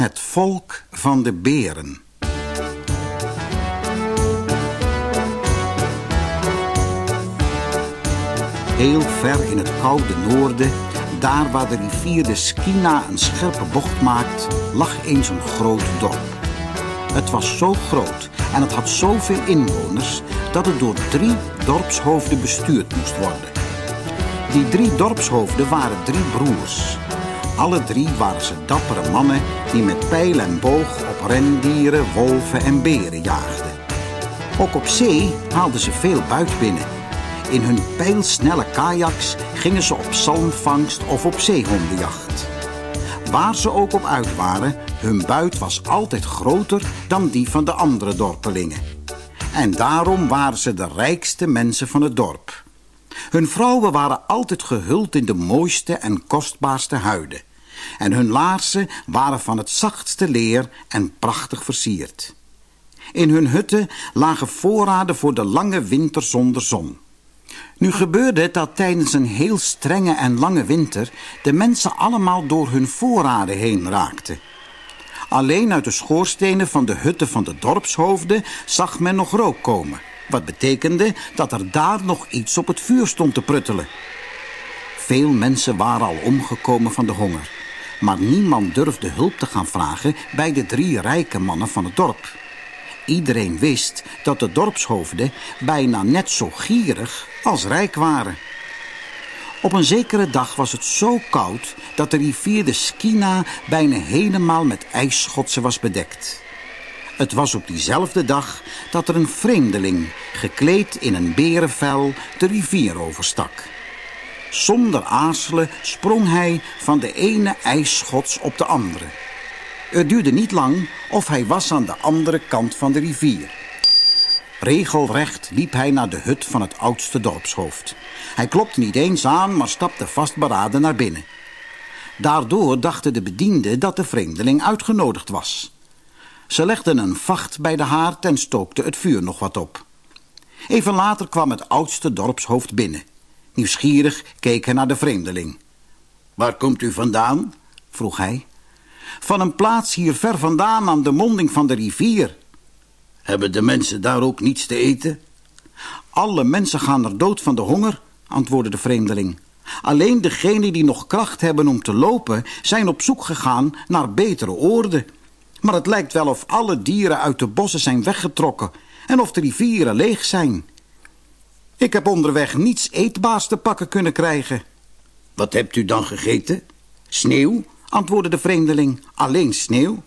Het volk van de beren. Heel ver in het koude noorden, daar waar de rivier de Skina een scherpe bocht maakt, lag eens een groot dorp. Het was zo groot en het had zoveel inwoners dat het door drie dorpshoofden bestuurd moest worden. Die drie dorpshoofden waren drie broers. Alle drie waren ze dappere mannen die met pijl en boog op rendieren, wolven en beren jaagden. Ook op zee haalden ze veel buit binnen. In hun pijlsnelle kajaks gingen ze op zalmvangst of op zeehondenjacht. Waar ze ook op uit waren, hun buit was altijd groter dan die van de andere dorpelingen. En daarom waren ze de rijkste mensen van het dorp. Hun vrouwen waren altijd gehuld in de mooiste en kostbaarste huiden. En hun laarzen waren van het zachtste leer en prachtig versierd. In hun hutten lagen voorraden voor de lange winter zonder zon. Nu gebeurde het dat tijdens een heel strenge en lange winter de mensen allemaal door hun voorraden heen raakten. Alleen uit de schoorstenen van de hutten van de dorpshoofden zag men nog rook komen. Wat betekende dat er daar nog iets op het vuur stond te pruttelen. Veel mensen waren al omgekomen van de honger. Maar niemand durfde hulp te gaan vragen bij de drie rijke mannen van het dorp. Iedereen wist dat de dorpshoofden bijna net zo gierig als rijk waren. Op een zekere dag was het zo koud dat de rivier de Skina bijna helemaal met ijsschotsen was bedekt. Het was op diezelfde dag dat er een vreemdeling, gekleed in een berenvel, de rivier overstak. Zonder aarzelen sprong hij van de ene ijsschots op de andere. Het duurde niet lang of hij was aan de andere kant van de rivier. Regelrecht liep hij naar de hut van het oudste dorpshoofd. Hij klopte niet eens aan, maar stapte vastberaden naar binnen. Daardoor dachten de bedienden dat de vreemdeling uitgenodigd was. Ze legden een vacht bij de haard en stookten het vuur nog wat op. Even later kwam het oudste dorpshoofd binnen. Nieuwsgierig keek hij naar de vreemdeling. Waar komt u vandaan? vroeg hij. Van een plaats hier ver vandaan aan de monding van de rivier. Hebben de mensen daar ook niets te eten? Alle mensen gaan er dood van de honger, antwoordde de vreemdeling. Alleen degenen die nog kracht hebben om te lopen... zijn op zoek gegaan naar betere oorden. Maar het lijkt wel of alle dieren uit de bossen zijn weggetrokken... en of de rivieren leeg zijn. Ik heb onderweg niets eetbaars te pakken kunnen krijgen. Wat hebt u dan gegeten? Sneeuw, antwoordde de vreemdeling. Alleen sneeuw.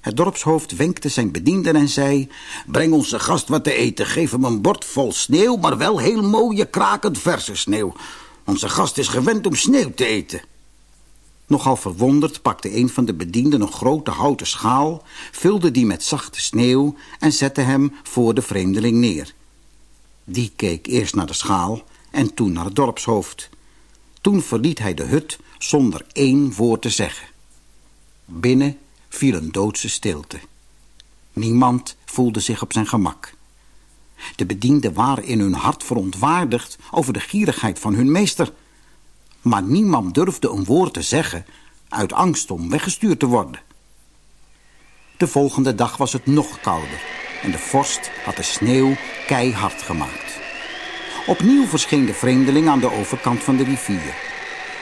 Het dorpshoofd wenkte zijn bedienden en zei... Breng onze gast wat te eten, geef hem een bord vol sneeuw... maar wel heel mooie, krakend verse sneeuw. Onze gast is gewend om sneeuw te eten. Nogal verwonderd pakte een van de bedienden een grote houten schaal... vulde die met zachte sneeuw en zette hem voor de vreemdeling neer. Die keek eerst naar de schaal en toen naar het dorpshoofd. Toen verliet hij de hut zonder één woord te zeggen. Binnen viel een doodse stilte. Niemand voelde zich op zijn gemak. De bedienden waren in hun hart verontwaardigd over de gierigheid van hun meester. Maar niemand durfde een woord te zeggen uit angst om weggestuurd te worden. De volgende dag was het nog kouder en de vorst had de sneeuw keihard gemaakt. Opnieuw verscheen de vreemdeling aan de overkant van de rivier.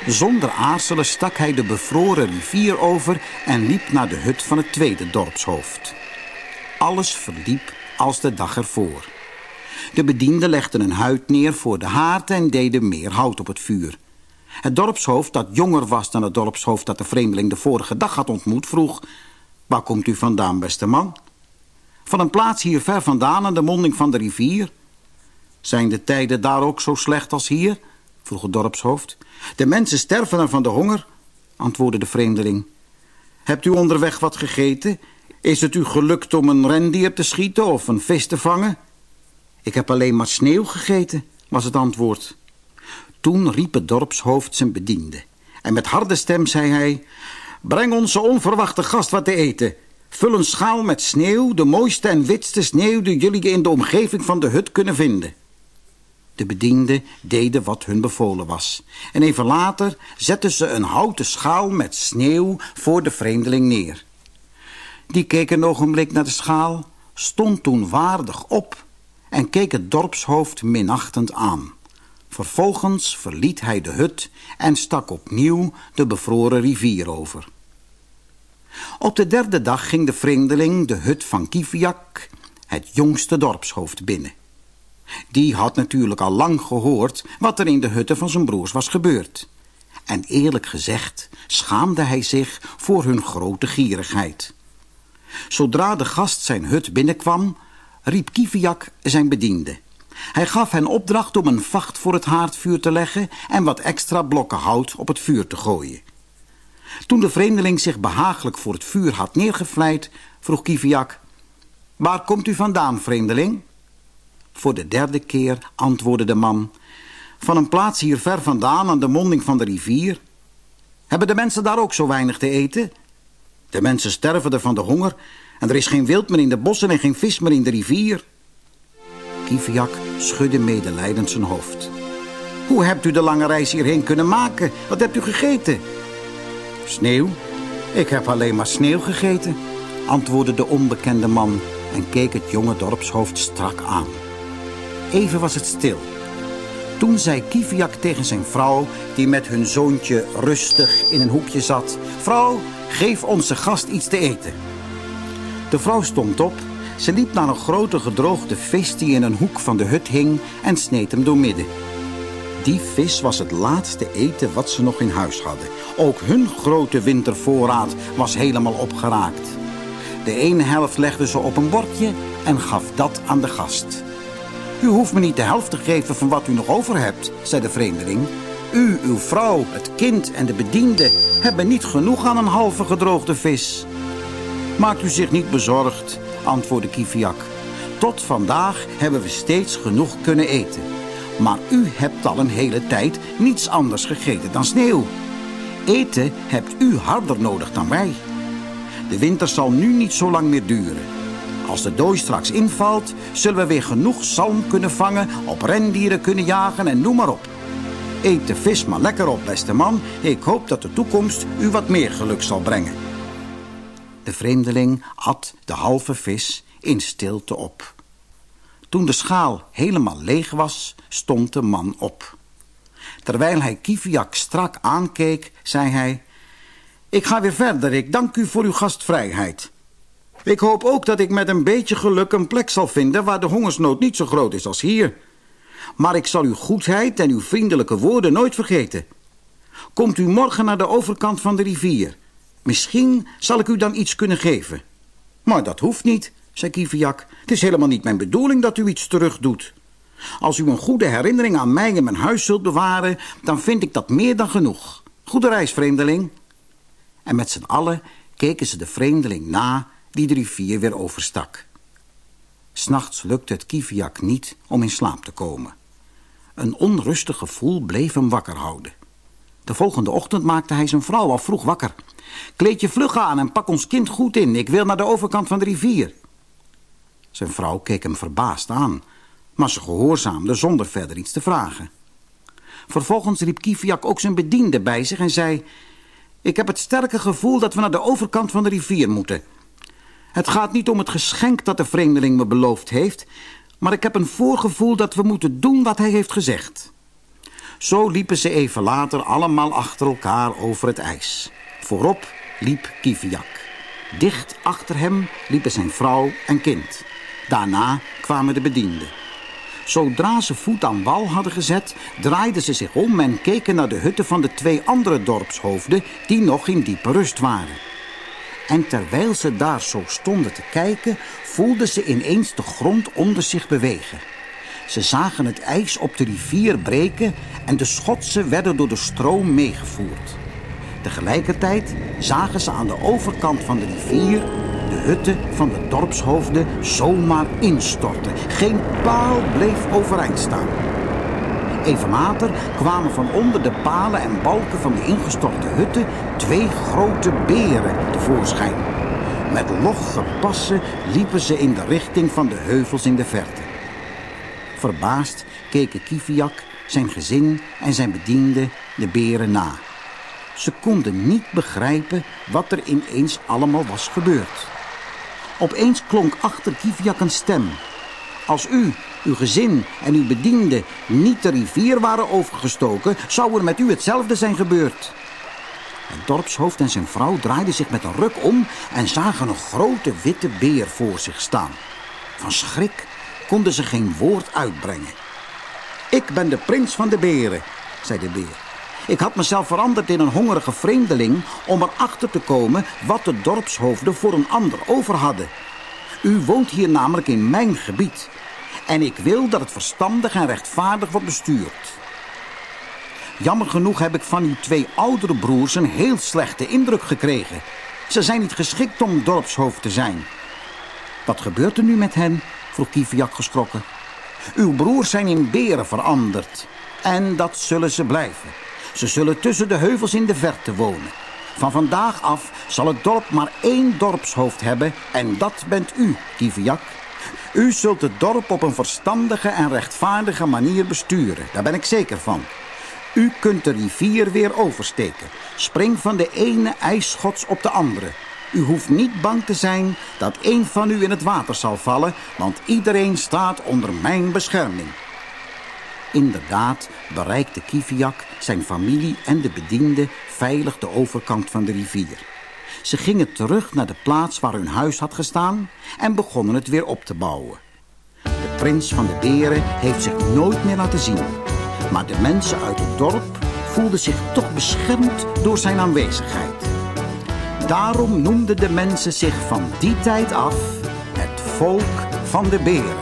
Zonder aarzelen stak hij de bevroren rivier over en liep naar de hut van het tweede dorpshoofd. Alles verliep als de dag ervoor. De bedienden legden een huid neer voor de haard en deden meer hout op het vuur. Het dorpshoofd, dat jonger was dan het dorpshoofd dat de vreemdeling de vorige dag had ontmoet, vroeg... Waar komt u vandaan, beste man? Van een plaats hier ver vandaan aan de monding van de rivier. Zijn de tijden daar ook zo slecht als hier? vroeg het dorpshoofd. De mensen sterven er van de honger, antwoordde de vreemdeling. Hebt u onderweg wat gegeten? Is het u gelukt om een rendier te schieten of een vis te vangen? Ik heb alleen maar sneeuw gegeten, was het antwoord. Toen riep het dorpshoofd zijn bediende. En met harde stem zei hij... Breng onze onverwachte gast wat te eten. Vul een schaal met sneeuw, de mooiste en witste sneeuw... die jullie in de omgeving van de hut kunnen vinden. De bedienden deden wat hun bevolen was. En even later zetten ze een houten schaal met sneeuw voor de vreemdeling neer. Die keek een ogenblik naar de schaal, stond toen waardig op en keek het dorpshoofd minachtend aan. Vervolgens verliet hij de hut en stak opnieuw de bevroren rivier over. Op de derde dag ging de vreemdeling de hut van Kiviak, het jongste dorpshoofd, binnen. Die had natuurlijk al lang gehoord wat er in de hutten van zijn broers was gebeurd. En eerlijk gezegd schaamde hij zich voor hun grote gierigheid. Zodra de gast zijn hut binnenkwam, riep Kiviak zijn bediende. Hij gaf hen opdracht om een vacht voor het haardvuur te leggen en wat extra blokken hout op het vuur te gooien. Toen de vreemdeling zich behagelijk voor het vuur had neergevleid, vroeg Kiviak... Waar komt u vandaan, vreemdeling? Voor de derde keer antwoordde de man... Van een plaats hier ver vandaan aan de monding van de rivier. Hebben de mensen daar ook zo weinig te eten? De mensen sterven er van de honger... en er is geen wild meer in de bossen en geen vis meer in de rivier. Kiviak schudde medelijdend zijn hoofd. Hoe hebt u de lange reis hierheen kunnen maken? Wat hebt u gegeten? Sneeuw? Ik heb alleen maar sneeuw gegeten, antwoordde de onbekende man en keek het jonge dorpshoofd strak aan. Even was het stil. Toen zei Kiviak tegen zijn vrouw, die met hun zoontje rustig in een hoekje zat... Vrouw, geef onze gast iets te eten. De vrouw stond op, ze liep naar een grote gedroogde vis die in een hoek van de hut hing en sneed hem doormidden. Die vis was het laatste eten wat ze nog in huis hadden. Ook hun grote wintervoorraad was helemaal opgeraakt. De ene helft legde ze op een bordje en gaf dat aan de gast. U hoeft me niet de helft te geven van wat u nog over hebt, zei de vreemdeling. U, uw vrouw, het kind en de bediende hebben niet genoeg aan een halve gedroogde vis. Maakt u zich niet bezorgd, antwoordde Kiviak. Tot vandaag hebben we steeds genoeg kunnen eten. Maar u hebt al een hele tijd niets anders gegeten dan sneeuw. Eten hebt u harder nodig dan wij. De winter zal nu niet zo lang meer duren. Als de dooi straks invalt, zullen we weer genoeg zalm kunnen vangen, op rendieren kunnen jagen en noem maar op. Eet de vis maar lekker op, beste man. Ik hoop dat de toekomst u wat meer geluk zal brengen. De vreemdeling at de halve vis in stilte op. Toen de schaal helemaal leeg was, stond de man op. Terwijl hij Kiviak strak aankeek, zei hij... Ik ga weer verder, ik dank u voor uw gastvrijheid. Ik hoop ook dat ik met een beetje geluk een plek zal vinden... waar de hongersnood niet zo groot is als hier. Maar ik zal uw goedheid en uw vriendelijke woorden nooit vergeten. Komt u morgen naar de overkant van de rivier. Misschien zal ik u dan iets kunnen geven. Maar dat hoeft niet, zei Kiviak. Het is helemaal niet mijn bedoeling dat u iets terug doet. Als u een goede herinnering aan mij en mijn huis zult bewaren... dan vind ik dat meer dan genoeg. Goede reis, vreemdeling. En met z'n allen keken ze de vreemdeling na die de rivier weer overstak. S'nachts lukte het Kiviak niet om in slaap te komen. Een onrustig gevoel bleef hem wakker houden. De volgende ochtend maakte hij zijn vrouw al vroeg wakker. Kleed je vlug aan en pak ons kind goed in. Ik wil naar de overkant van de rivier. Zijn vrouw keek hem verbaasd aan, maar ze gehoorzaamde zonder verder iets te vragen. Vervolgens riep Kiviak ook zijn bediende bij zich en zei... Ik heb het sterke gevoel dat we naar de overkant van de rivier moeten. Het gaat niet om het geschenk dat de vreemdeling me beloofd heeft... maar ik heb een voorgevoel dat we moeten doen wat hij heeft gezegd. Zo liepen ze even later allemaal achter elkaar over het ijs. Voorop liep Kiviak. Dicht achter hem liepen zijn vrouw en kind. Daarna kwamen de bedienden. Zodra ze voet aan wal hadden gezet, draaiden ze zich om en keken naar de hutten van de twee andere dorpshoofden die nog in diepe rust waren. En terwijl ze daar zo stonden te kijken, voelden ze ineens de grond onder zich bewegen. Ze zagen het ijs op de rivier breken en de schotsen werden door de stroom meegevoerd. Tegelijkertijd zagen ze aan de overkant van de rivier de hutten van de dorpshoofden zomaar instorten. Geen paal bleef overeind staan. Even later kwamen van onder de palen en balken van de ingestorte hutten twee grote beren tevoorschijn. Met logge passen liepen ze in de richting van de heuvels in de verte. Verbaasd keken Kiviak, zijn gezin en zijn bedienden de beren na. Ze konden niet begrijpen wat er ineens allemaal was gebeurd. Opeens klonk achter Kiviak een stem. Als u, uw gezin en uw bedienden niet de rivier waren overgestoken... zou er met u hetzelfde zijn gebeurd. Het dorpshoofd en zijn vrouw draaiden zich met een ruk om... en zagen een grote witte beer voor zich staan. Van schrik konden ze geen woord uitbrengen. Ik ben de prins van de beren, zei de beer. Ik had mezelf veranderd in een hongerige vreemdeling... om erachter te komen wat de dorpshoofden voor een ander over hadden. U woont hier namelijk in mijn gebied... en ik wil dat het verstandig en rechtvaardig wordt bestuurd. Jammer genoeg heb ik van uw twee oudere broers een heel slechte indruk gekregen. Ze zijn niet geschikt om dorpshoofd te zijn. Wat gebeurt er nu met hen? vroeg Kiviak geschrokken. Uw broers zijn in beren veranderd. En dat zullen ze blijven. Ze zullen tussen de heuvels in de verte wonen. Van vandaag af zal het dorp maar één dorpshoofd hebben en dat bent u, Kiviak. U zult het dorp op een verstandige en rechtvaardige manier besturen, daar ben ik zeker van. U kunt de rivier weer oversteken. Spring van de ene ijsschots op de andere. U hoeft niet bang te zijn dat een van u in het water zal vallen, want iedereen staat onder mijn bescherming. Inderdaad bereikte Kiviak, zijn familie en de bedienden veilig de overkant van de rivier. Ze gingen terug naar de plaats waar hun huis had gestaan en begonnen het weer op te bouwen. De prins van de beren heeft zich nooit meer laten zien. Maar de mensen uit het dorp voelden zich toch beschermd door zijn aanwezigheid. Daarom noemden de mensen zich van die tijd af het volk van de beren.